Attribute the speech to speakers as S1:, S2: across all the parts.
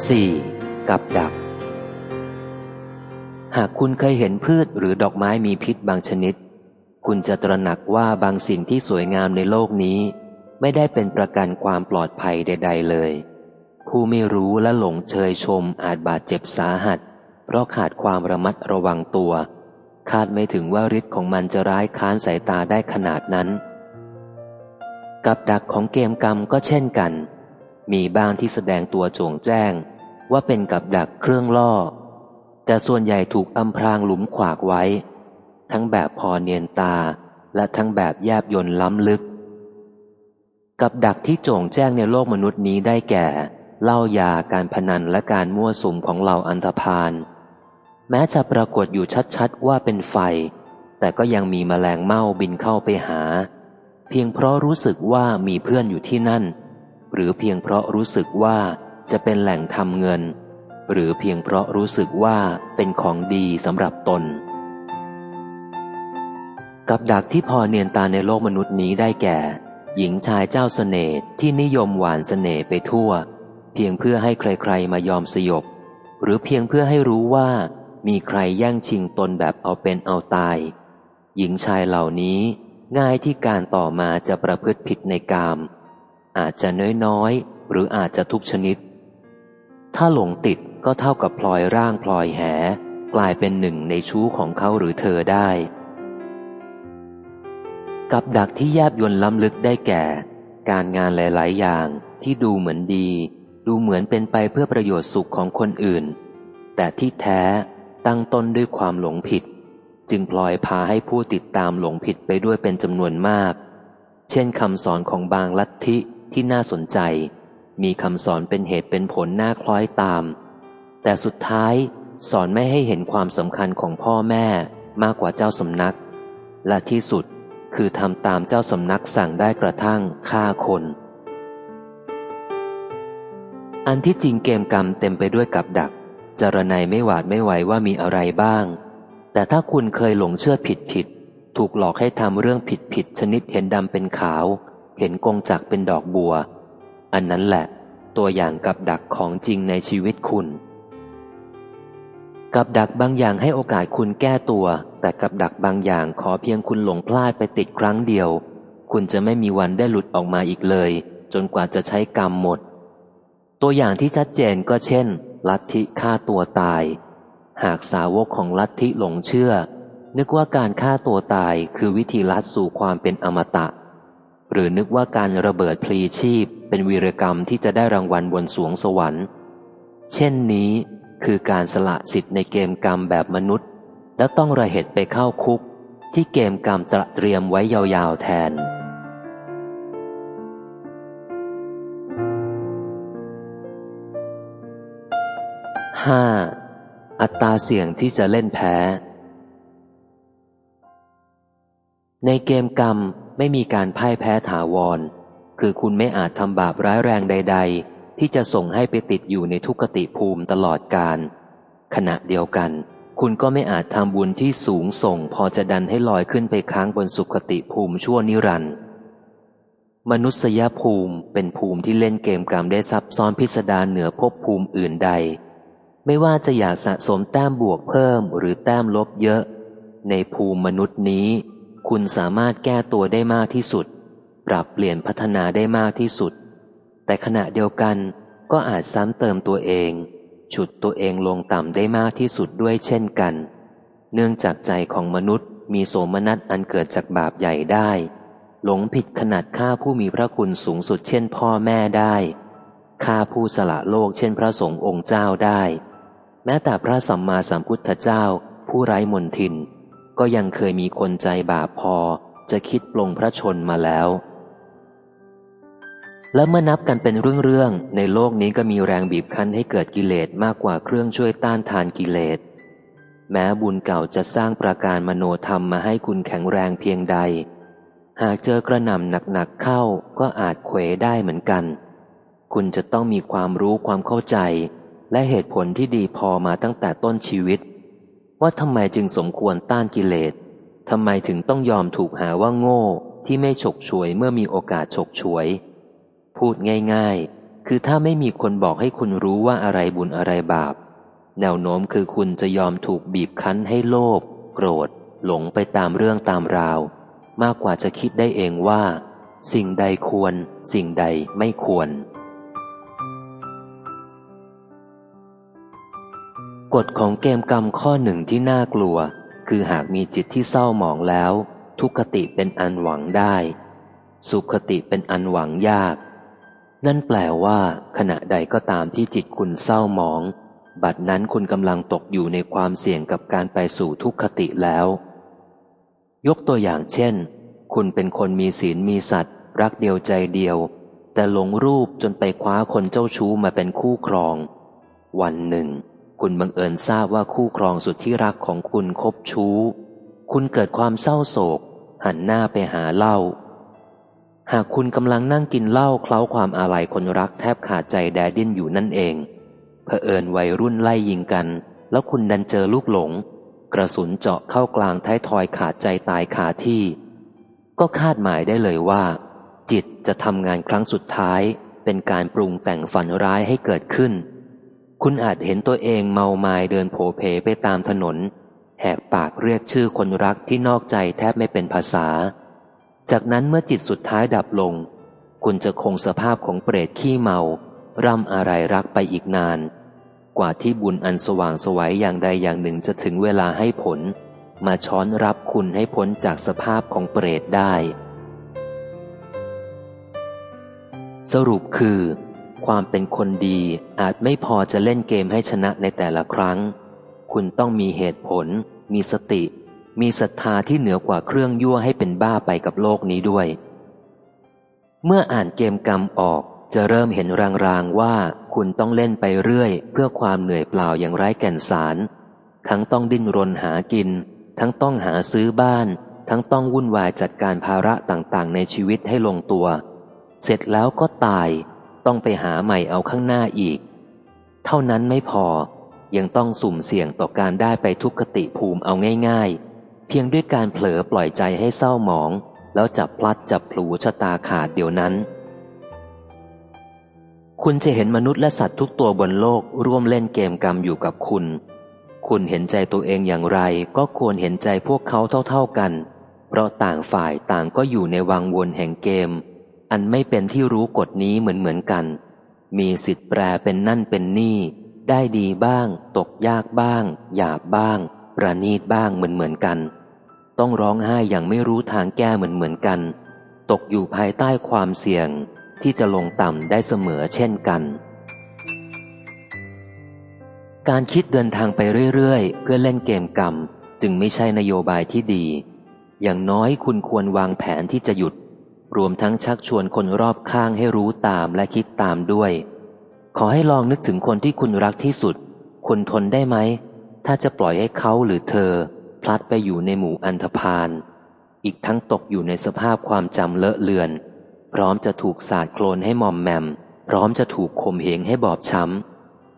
S1: 4. กับดัก หากคุณเคยเห็นพืชหรือดอกไม้มีพิษบางชนิด คุณจะตระหนักว่าบางสิ่งที่สวยงามในโลกนี้ ไม่ได้เป็นประกันความปลอดภัยใด ๆ เลย ผู้ไม่รู้และหลงเชยชมอาจบาดเจ็บสาหัส เพราะขาดความระมัดระวังตัว คาดไม่ถึงว่าฤทธิ์ของมันจะร้ายค้านสายตาได้ขนาดนั้น กับดักของเกมกรรมก็เช่นกัน มีบ้างที่แสดงตัวโจงแจ้ง ว่าเป็นกับดักเครื่องล่อ แต่ส่วนใหญ่ถูกอำพรางหลุมขวากไว้ ทั้งแบบพอเนียนตาและทั้งแบบแยบยนล้ำลึก กับดักที่โจงแจ้งในโลกมนุษย์นี้ได้แก่ เล่ายาการพนันและการมั่วสุมของเหล่าอันธพาลแม้จะปรากฏอยู่ชัดๆว่าเป็นไฟ แต่ก็ยังมีมแมลงเม่าบินเข้าไปหา เพียงเพราะรู้สึกว่ามีเพื่อนอยู่ที่นั่น หรือเพียงเพราะรู้สึกว่าจะเป็นแหล่งทำเงิน หรือเพียงเพราะรู้สึกว่าเป็นของดีสำหรับตน กับดักที่พอเนียนตาในโลกมนุษย์นี้ได้แก่ หญิงชายเจ้าสเสน่ห์ที่นิยมหวานสเสน่ห์ไปทั่ว เพียงเพื่อให้ใครๆมายอมสยบ หรือเพียงเพื่อให้รู้ว่า มีใครแย่งชิงตนแบบเอาเป็นเอาตาย หญิงชายเหล่านี้ง่ายที่การต่อมาจะประพฤติผิดในกาม อาจจะน้อยๆ หรืออาจจะทุกชนิด ถ้าหลงติดก็เท่ากับพลอยร่างพลอยแห กลายเป็นหนึ่งในชู้ของเขาหรือเธอได้ กับดักที่แยบยนล้ำลึกได้แก่ การงานหลาย ๆ อย่างที่ดูเหมือนดี ดูเหมือนเป็นไปเพื่อประโยชน์สุขของคนอื่น แต่ที่แท้ตั้งต้นด้วยความหลงผิด จึงพลอยพาให้ผู้ติดตามหลงผิดไปด้วยเป็นจำนวนมาก เช่นคำสอนของบางลัทธิ ที่น่าสนใจ มีคำสอนเป็นเหตุเป็นผลน่าคล้อยตาม แต่สุดท้ายสอนไม่ให้เห็นความสำคัญของพ่อแม่มากกว่าเจ้าสำนัก และที่สุดคือทำตามเจ้าสำนักสั่งได้กระทั่งฆ่าคน อันที่จริงเกมกรรมเต็มไปด้วยกับดัก จรนัยไม่หวาดไม่ไหวว่ามีอะไรบ้าง แต่ถ้าคุณเคยหลงเชื่อผิดผิด ถูกหลอกให้ทำเรื่องผิดผิดชนิดเห็นดำเป็นขาว เห็นกงจักเป็นดอกบัว อันนั้นแหละ ตัวอย่างกับดักของจริงในชีวิตคุณ กับดักบางอย่างให้โอกาสคุณแก้ตัว แต่กับดักบางอย่างขอเพียงคุณหลงพลาดไปติดครั้งเดียว คุณจะไม่มีวันได้หลุดออกมาอีกเลย จนกว่าจะใช้กรรมหมด ตัวอย่างที่ชัดเจนก็เช่น ลัทธิฆ่าตัวตาย หากสาวกของลัทธิหลงเชื่อ นึกว่าการฆ่าตัวตายคือวิธีลัดสู่ความเป็นอมตะ หรือนึกว่าการระเบิดพลีชีพเป็นวีรกรรมที่จะได้รางวัลบนสวงสวรรค์ เช่นนี้คือการสละสิทธิ์ในเกมกรรมแบบมนุษย์ และต้องระเหตุไปเข้าคุก ที่เกมกรรมตระเตรียมไว้ยาวๆแทน 5. อัตราเสี่ยงที่จะเล่นแพ้ ในเกมกรรม ไม่มีการพ่ายแพ้ถาวร คือคุณไม่อาจทำบาปร้ายแรงใด ๆ ที่จะส่งให้ไปติดอยู่ในทุกติภูมิตลอดกาลขณะเดียวกัน คุณก็ไม่อาจทำบุญที่สูงส่ง พอจะดันให้ลอยขึ้นไปค้างบนสุขติภูมิชั่วนิรันดร์มนุษยภูมิเป็นภูมิที่เล่นเกมกรรมได้ซับซ้อนพิสดารเหนือภพภูมิอื่นใด ไม่ว่าจะอยากสะสมแต้มบวกเพิ่มหรือแต้มลบเยอะ ในภูมิมนุษย์นี้ คุณสามารถแก้ตัวได้มากที่สุด ปรับเปลี่ยนพัฒนาได้มากที่สุด แต่ขณะเดียวกันก็อาจซ้ำเติมตัวเอง ฉุดตัวเองลงต่ำได้มากที่สุดด้วยเช่นกัน เนื่องจากใจของมนุษย์มีโสมนัสอันเกิดจากบาปใหญ่ได้ หลงผิดขนาดฆ่าผู้มีพระคุณสูงสุดเช่นพ่อแม่ได้ฆ่าผู้สละโลกเช่นพระสงฆ์องค์เจ้าได้ แม้แต่พระสัมมาสัมพุทธเจ้าผู้ไร้มนทิน ก็ยังเคยมีคนใจบาปพอจะคิดปลงพระชนมาแล้ว และเมื่อนับกันเป็นเรื่องๆในโลกนี้ก็มีแรงบีบคั้นให้เกิดกิเลสมากกว่าเครื่องช่วยต้านทานกิเลส แม้บุญเก่าจะสร้างประการมโนธรรมมาให้คุณแข็งแรงเพียงใด หากเจอกระหน่ำหนักๆเข้าก็อาจเขวได้เหมือนกัน คุณจะต้องมีความรู้ความเข้าใจ และเหตุผลที่ดีพอมาตั้งแต่ต้นชีวิต ว่าทำไมจึงสมควรต้านกิเลสทำไมถึงต้องยอมถูกหาว่าโง่ที่ไม่ฉกฉวยเมื่อมีโอกาสฉกฉวย พูดง่ายๆ คือถ้าไม่มีคนบอกให้คุณรู้ว่าอะไรบุญอะไรบาป แนวโน้มคือคุณจะยอมถูกบีบคั้นให้โลภโกรธ หลงไปตามเรื่องตามราว มากกว่าจะคิดได้เองว่า สิ่งใดควร สิ่งใดไม่ควร กฎของเกมกรรมข้อหนึ่งที่น่ากลัว คือหากมีจิตที่เศร้าหมองแล้ว ทุกขติเป็นอันหวังได้ สุขติเป็นอันหวังยาก นั่นแปลว่า ขณะใดก็ตามที่จิตคุณเศร้าหมอง บัดนั้นคุณกำลังตกอยู่ในความเสี่ยงกับการไปสู่ทุกขติแล้ว ยกตัวอย่างเช่น คุณเป็นคนมีศีลมีสัตว์ รักเดียวใจเดียว แต่หลงรูปจนไปคว้าคนเจ้าชู้มาเป็นคู่ครอง วันหนึ่ง คุณบังเอิญทราบว่าคู่ครองสุดที่รักของคุณคบชู้ คุณเกิดความเศร้าโศก หันหน้าไปหาเหล้า หากคุณกำลังนั่งกินเหล้าเคล้าความอาลัยคนรักแทบขาดใจแดดิ้นอยู่นั่นเอง เผอิญวัยรุ่นไล่ยิงกัน แล้วคุณดันเจอลูกหลง กระสุนเจาะเข้ากลางท้ายทอยขาดใจตายขาที่ ก็คาดหมายได้เลยว่า จิตจะทำงานครั้งสุดท้ายเป็นการปรุงแต่งฝันร้ายให้เกิดขึ้น คุณอาจเห็นตัวเองเมาไมาเดินโผเพไปตามถนน แหกปากเรียกชื่อคนรักที่นอกใจแทบไม่เป็นภาษา จากนั้นเมื่อจิตสุดท้ายดับลง คุณจะคงสภาพของเปรตขี้เมา ร่ำอะไรรักไปอีกนาน กว่าที่บุญอันสว่างสวัยอย่างใดอย่างหนึ่งจะถึงเวลาให้ผล มาช้อนรับคุณให้พ้นจากสภาพของเปรตได้ สรุปคือ ความเป็นคนดีอาจไม่พอจะเล่นเกมให้ชนะในแต่ละครั้ง คุณต้องมีเหตุผล มีสติ มีศรัทธาที่เหนือกว่าเครื่องยั่วให้เป็นบ้าไปกับโลกนี้ด้วย เมื่ออ่านเกมกรรมออกจะเริ่มเห็นรางๆว่าคุณต้องเล่นไปเรื่อย เพื่อความเหนื่อยเปล่าอย่างไร้แก่นสาร ทั้งต้องดิ้นรนหากิน ทั้งต้องหาซื้อบ้าน ทั้งต้องวุ่นวายจัดการภาระต่างๆ ในชีวิตให้ลงตัว เสร็จแล้วก็ตาย ต้องไปหาใหม่เอาข้างหน้าอีก เท่านั้นไม่พอยังต้องสุ่มเสี่ยงต่อการได้ไปทุกขติภูมิเอาง่าย ๆ เพียงด้วยการเผลอปล่อยใจให้เศร้าหมอง แล้วจับพลัดจับพลูชะตาขาดเดี๋ยวนั้น คุณจะเห็นมนุษย์และสัตว์ทุกตัวบนโลกร่วมเล่นเกมกรรมอยู่กับคุณ คุณเห็นใจตัวเองอย่างไร ก็ควรเห็นใจพวกเขาเท่าๆกัน เพราะต่างฝ่ายต่างก็อยู่ในวังวนแห่งเกม อันไม่เป็นที่รู้กฎนี้เหมือนเหมือนกัน มีสิทธิ์แปรเป็นนั่นเป็นนี่ ได้ดีบ้าง ตกยากบ้าง หยาบบ้าง ประนีตบ้างเหมือนเหมือนกัน ต้องร้องไห้อย่างไม่รู้ทางแก้เหมือนเหมือนกัน ตกอยู่ภายใต้ความเสี่ยงที่จะลงต่ำได้เสมอเช่นกัน การคิดเดินทางไปเรื่อยๆ เพื่อเล่นเกมกรรม จึงไม่ใช่นโยบายที่ดี อย่างน้อยคุณควรวางแผนที่จะหยุด รวมทั้งชักชวนคนรอบข้างให้รู้ตามและคิดตามด้วย ขอให้ลองนึกถึงคนที่คุณรักที่สุด คุณทนได้ไหม ถ้าจะปล่อยให้เขาหรือเธอ พลัดไปอยู่ในหมู่อันธพาล อีกทั้งตกอยู่ในสภาพความจำเลอะเลือน พร้อมจะถูกสาดโคลนให้มอมแมม พร้อมจะถูกข่มเหงให้บอบช้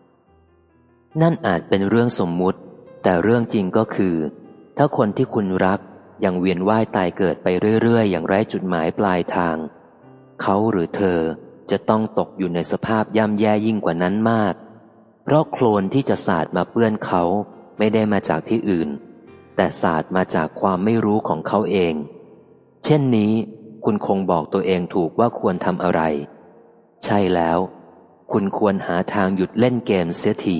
S1: ำ นั่นอาจเป็นเรื่องสมมุติ แต่เรื่องจริงก็คือ ถ้าคนที่คุณรัก ยังเวียนว่ายตายเกิดไปเรื่อย ๆ อย่างไร้จุดหมายปลายทาง เขาหรือเธอจะต้องตกอยู่ในสภาพย่ำแย่ยิ่งกว่านั้นมาก เพราะโคลนที่จะสาดมาเปื้อนเขาไม่ได้มาจากที่อื่น แต่สาดมาจากความไม่รู้ของเขาเอง เช่นนี้คุณคงบอกตัวเองถูกว่าควรทำอะไร ใช่แล้ว คุณควรหาทางหยุดเล่นเกมเสียที